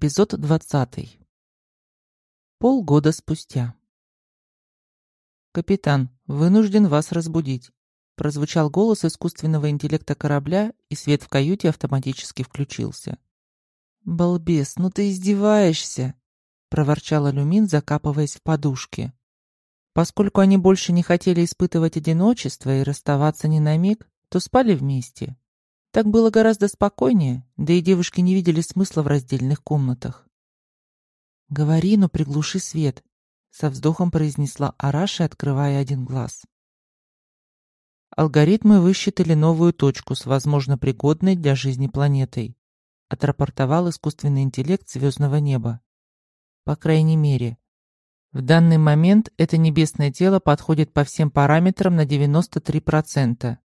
Эпизод 20. Полгода спустя. «Капитан, вынужден вас разбудить», — прозвучал голос искусственного интеллекта корабля, и свет в каюте автоматически включился. «Балбес, ну ты издеваешься!» — проворчал Люмин, закапываясь в подушки. Поскольку они больше не хотели испытывать одиночество и расставаться ни на миг, то спали вместе. Так было гораздо спокойнее, да и девушки не видели смысла в раздельных комнатах. «Говори, но приглуши свет», — со вздохом произнесла Араша, открывая один глаз. «Алгоритмы высчитали новую точку с, возможно, пригодной для жизни планетой», — отрапортовал искусственный интеллект звездного неба. «По крайней мере, в данный момент это небесное тело подходит по всем параметрам на 93%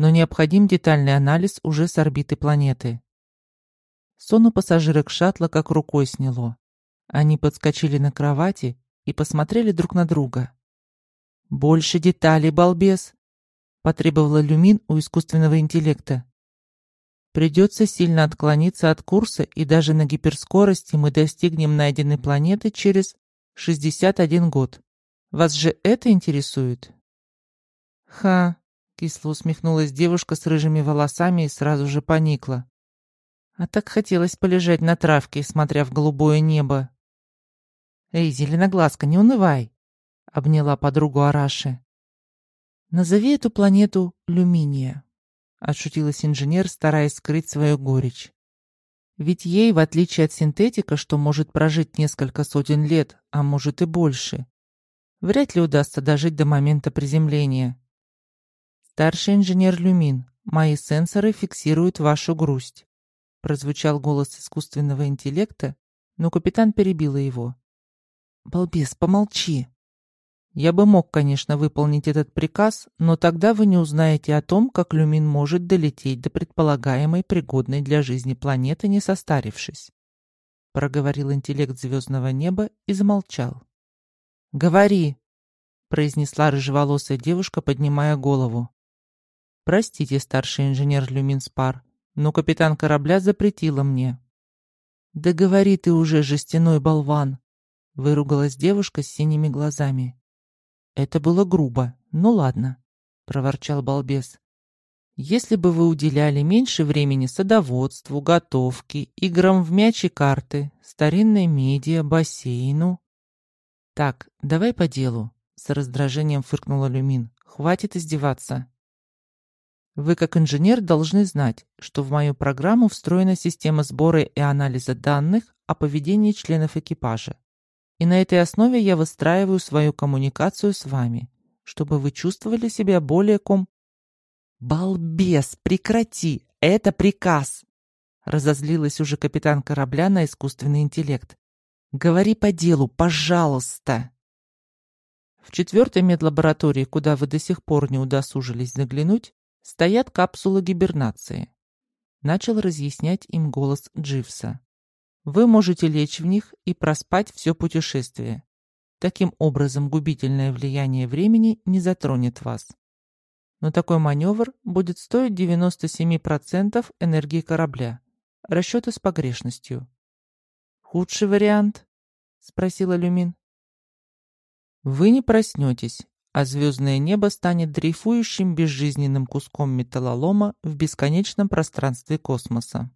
но необходим детальный анализ уже с орбиты планеты. Сон у пассажирок шаттла как рукой сняло. Они подскочили на кровати и посмотрели друг на друга. «Больше деталей, балбес!» — потребовала Люмин у искусственного интеллекта. «Придется сильно отклониться от курса, и даже на гиперскорости мы достигнем найденной планеты через 61 год. Вас же это интересует?» «Ха, Кисло усмехнулась девушка с рыжими волосами и сразу же поникла. А так хотелось полежать на травке, смотря в голубое небо. «Эй, зеленоглазка, не унывай!» — обняла подругу Араши. «Назови эту планету Люминия», — отшутилась инженер, стараясь скрыть свою горечь. Ведь ей, в отличие от синтетика, что может прожить несколько сотен лет, а может и больше, вряд ли удастся дожить до момента приземления. «Старший инженер Люмин, мои сенсоры фиксируют вашу грусть», прозвучал голос искусственного интеллекта, но капитан перебила его. «Балбес, помолчи!» «Я бы мог, конечно, выполнить этот приказ, но тогда вы не узнаете о том, как Люмин может долететь до предполагаемой пригодной для жизни планеты, не состарившись», проговорил интеллект звездного неба и замолчал. «Говори!» произнесла рыжеволосая девушка, поднимая голову. «Простите, старший инженер Люминспар, но капитан корабля запретила мне». «Да говори ты уже, жестяной болван!» — выругалась девушка с синими глазами. «Это было грубо, ну ладно», — проворчал балбес. «Если бы вы уделяли меньше времени садоводству, готовке, играм в мяч и карты, старинной медиа, бассейну...» «Так, давай по делу», — с раздражением фыркнула Люмин. «Хватит издеваться». Вы, как инженер, должны знать, что в мою программу встроена система сбора и анализа данных о поведении членов экипажа. И на этой основе я выстраиваю свою коммуникацию с вами, чтобы вы чувствовали себя более ком... «Балбес, прекрати! Это приказ!» Разозлилась уже капитан корабля на искусственный интеллект. «Говори по делу, пожалуйста!» В четвертой медлаборатории, куда вы до сих пор не удосужились заглянуть, Стоят капсулы гибернации. Начал разъяснять им голос Дживса. Вы можете лечь в них и проспать все путешествие. Таким образом, губительное влияние времени не затронет вас. Но такой маневр будет стоить 97% энергии корабля. Расчеты с погрешностью. «Худший вариант?» — спросила Люмин. «Вы не проснетесь, а звездное небо станет дрейфующим безжизненным куском металлолома в бесконечном пространстве космоса.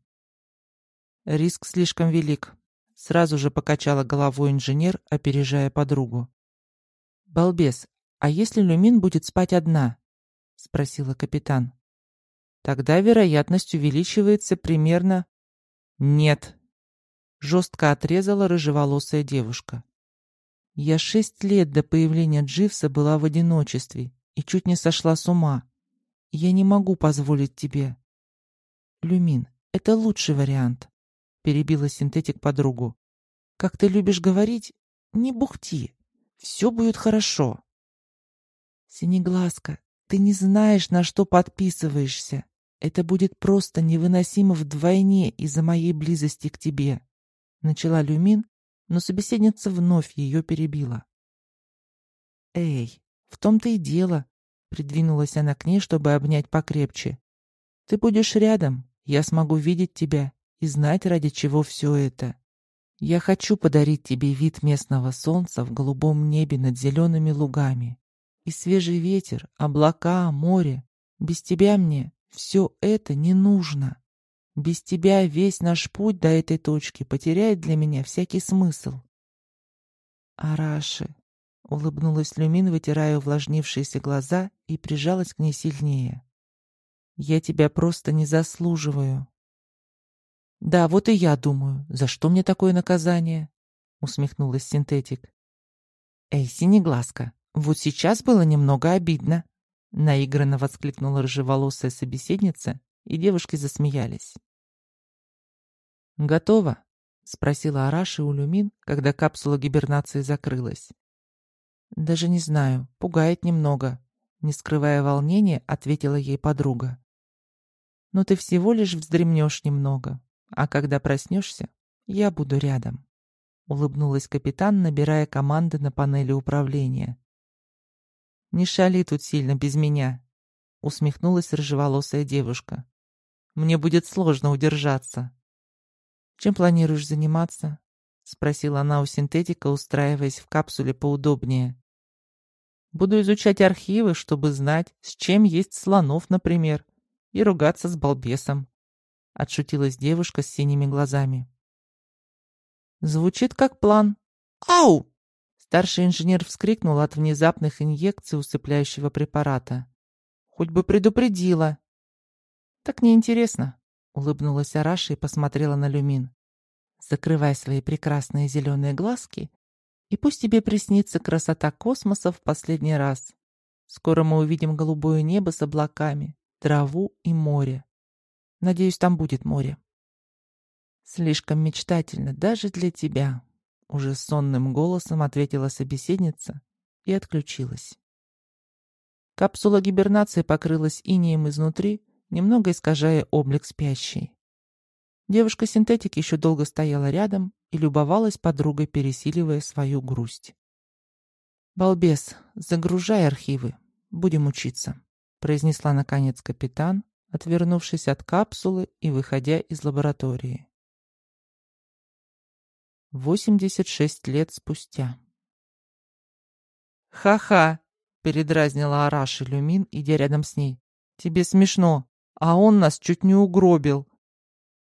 Риск слишком велик. Сразу же покачала головой инженер, опережая подругу. «Балбес, а если Люмин будет спать одна?» — спросила капитан. «Тогда вероятность увеличивается примерно...» «Нет!» — жестко отрезала рыжеволосая девушка. Я шесть лет до появления Дживса была в одиночестве и чуть не сошла с ума. Я не могу позволить тебе. Люмин, это лучший вариант, перебила синтетик подругу. Как ты любишь говорить, не бухти. Все будет хорошо. Синеглазка, ты не знаешь, на что подписываешься. Это будет просто невыносимо вдвойне из-за моей близости к тебе. Начала Люмин, но собеседница вновь ее перебила. «Эй, в том-то и дело», — придвинулась она к ней, чтобы обнять покрепче. «Ты будешь рядом, я смогу видеть тебя и знать, ради чего все это. Я хочу подарить тебе вид местного солнца в голубом небе над зелеными лугами. И свежий ветер, облака, море. Без тебя мне все это не нужно. Без тебя весь наш путь до этой точки потеряет для меня всякий смысл. Араши, улыбнулась Люмин, вытирая увлажнившиеся глаза и прижалась к ней сильнее. Я тебя просто не заслуживаю. Да, вот и я думаю, за что мне такое наказание? Усмехнулась синтетик. Эй, синеглазка, вот сейчас было немного обидно. Наигранно воскликнула рыжеволосая собеседница, и девушки засмеялись. «Готово?» — спросила Араши у Люмин, когда капсула гибернации закрылась. «Даже не знаю, пугает немного», — не скрывая волнения, ответила ей подруга. «Но ты всего лишь вздремнешь немного, а когда проснешься, я буду рядом», — улыбнулась капитан, набирая команды на панели управления. «Не шали тут сильно без меня», — усмехнулась рыжеволосая девушка. «Мне будет сложно удержаться». «Чем планируешь заниматься?» — спросила она у синтетика, устраиваясь в капсуле поудобнее. «Буду изучать архивы, чтобы знать, с чем есть слонов, например, и ругаться с балбесом», — отшутилась девушка с синими глазами. «Звучит как план. Ау!» Старший инженер вскрикнул от внезапных инъекций усыпляющего препарата. «Хоть бы предупредила!» «Так неинтересно», — улыбнулась Араша и посмотрела на Люмин. «Закрывай свои прекрасные зеленые глазки, и пусть тебе приснится красота космоса в последний раз. Скоро мы увидим голубое небо с облаками, траву и море. Надеюсь, там будет море». «Слишком мечтательно даже для тебя», уже сонным голосом ответила собеседница и отключилась. Капсула гибернации покрылась инеем изнутри, немного искажая облик спящей. Девушка-синтетик еще долго стояла рядом и любовалась подругой, пересиливая свою грусть. «Балбес, загружай архивы. Будем учиться», — произнесла наконец капитан, отвернувшись от капсулы и выходя из лаборатории. 86 лет спустя. «Ха-ха!» — передразнила Араши Люмин, идя рядом с ней. «Тебе смешно, а он нас чуть не угробил!»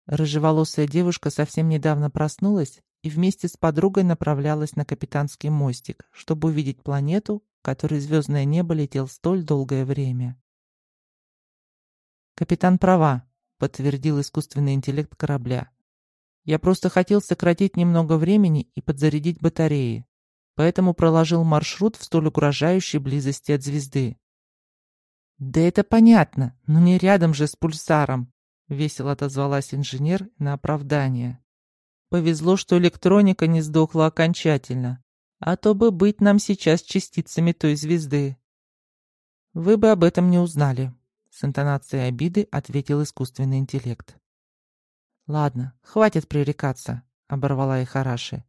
Рыжеволосая девушка совсем недавно проснулась и вместе с подругой направлялась на капитанский мостик, чтобы увидеть планету, которой звездное небо летел столь долгое время. «Капитан права», — подтвердил искусственный интеллект корабля. Я просто хотел сократить немного времени и подзарядить батареи, поэтому проложил маршрут в столь угрожающей близости от звезды. «Да это понятно, но не рядом же с пульсаром», — весело отозвалась инженер на оправдание. «Повезло, что электроника не сдохла окончательно, а то бы быть нам сейчас частицами той звезды». «Вы бы об этом не узнали», — с интонацией обиды ответил искусственный интеллект. «Ладно, хватит пререкаться», — оборвала их Араши.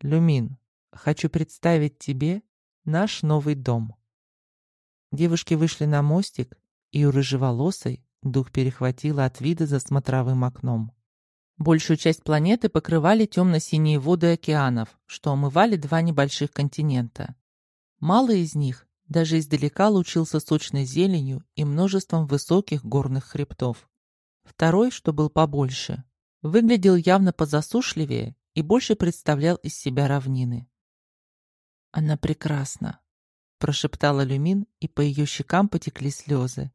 «Люмин, хочу представить тебе наш новый дом». Девушки вышли на мостик, и у рыжеволосой дух перехватило от вида за смотровым окном. Большую часть планеты покрывали темно-синие воды океанов, что омывали два небольших континента. Малый из них даже издалека лучился сочной зеленью и множеством высоких горных хребтов. Второй, что был побольше, выглядел явно позасушливее и больше представлял из себя равнины. «Она прекрасна», — прошептала Люмин, и по ее щекам потекли слезы.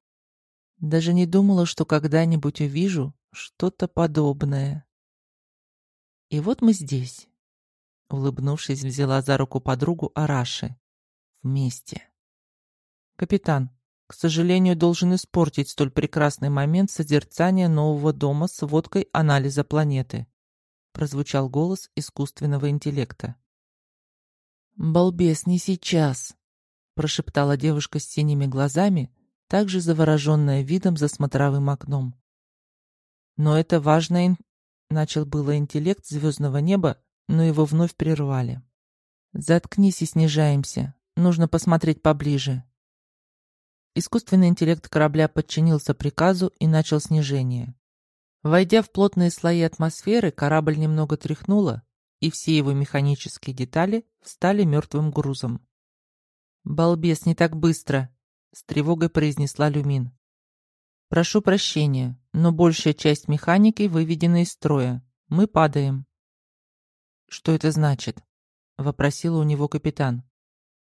«Даже не думала, что когда-нибудь увижу что-то подобное». «И вот мы здесь», — улыбнувшись, взяла за руку подругу Араши. «Вместе». «Капитан, к сожалению, должен испортить столь прекрасный момент созерцания нового дома с водкой анализа планеты. Прозвучал голос искусственного интеллекта. «Балбес, не сейчас!» Прошептала девушка с синими глазами, также завороженная видом за смотровым окном. «Но это важно...» начал было интеллект звездного неба, но его вновь прервали. «Заткнись и снижаемся. Нужно посмотреть поближе», Искусственный интеллект корабля подчинился приказу и начал снижение. Войдя в плотные слои атмосферы, корабль немного тряхнуло, и все его механические детали встали мертвым грузом. «Балбес, не так быстро!» — с тревогой произнесла Люмин. «Прошу прощения, но большая часть механики выведена из строя. Мы падаем». «Что это значит?» — вопросил у него капитан.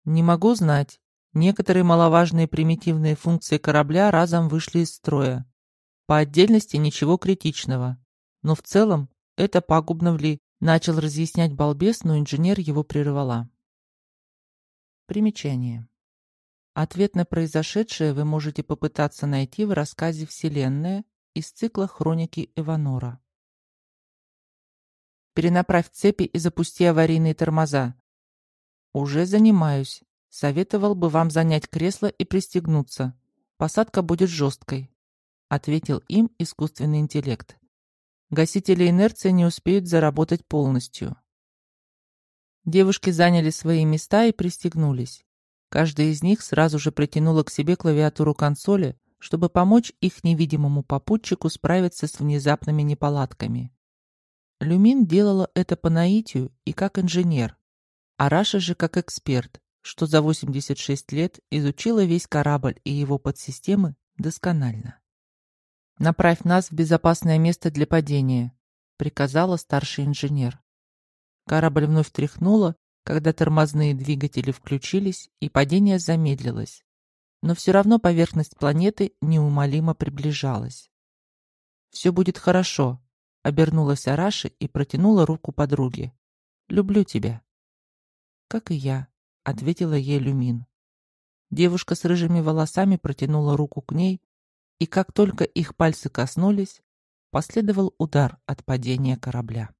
«Не могу знать. Некоторые маловажные примитивные функции корабля разом вышли из строя. По отдельности ничего критичного. Но в целом это пагубно вли...» Начал разъяснять балбес, но инженер его прервала. Примечание. Ответ на произошедшее вы можете попытаться найти в рассказе «Вселенная» из цикла «Хроники Эванора». Перенаправь цепи и запусти аварийные тормоза. Уже занимаюсь. Советовал бы вам занять кресло и пристегнуться. Посадка будет жесткой, ответил им искусственный интеллект. Гасители инерции не успеют заработать полностью. Девушки заняли свои места и пристегнулись. Каждая из них сразу же притянула к себе клавиатуру консоли, чтобы помочь их невидимому попутчику справиться с внезапными неполадками. Люмин делала это по наитию и как инженер, а Раша же как эксперт, что за 86 лет изучила весь корабль и его подсистемы досконально. «Направь нас в безопасное место для падения», — приказала старший инженер. Корабль вновь тряхнуло, когда тормозные двигатели включились и падение замедлилось. Но все равно поверхность планеты неумолимо приближалась. «Все будет хорошо», Обернулась Араши и протянула руку подруге. «Люблю тебя». «Как и я», — ответила ей Люмин. Девушка с рыжими волосами протянула руку к ней, и как только их пальцы коснулись, последовал удар от падения корабля.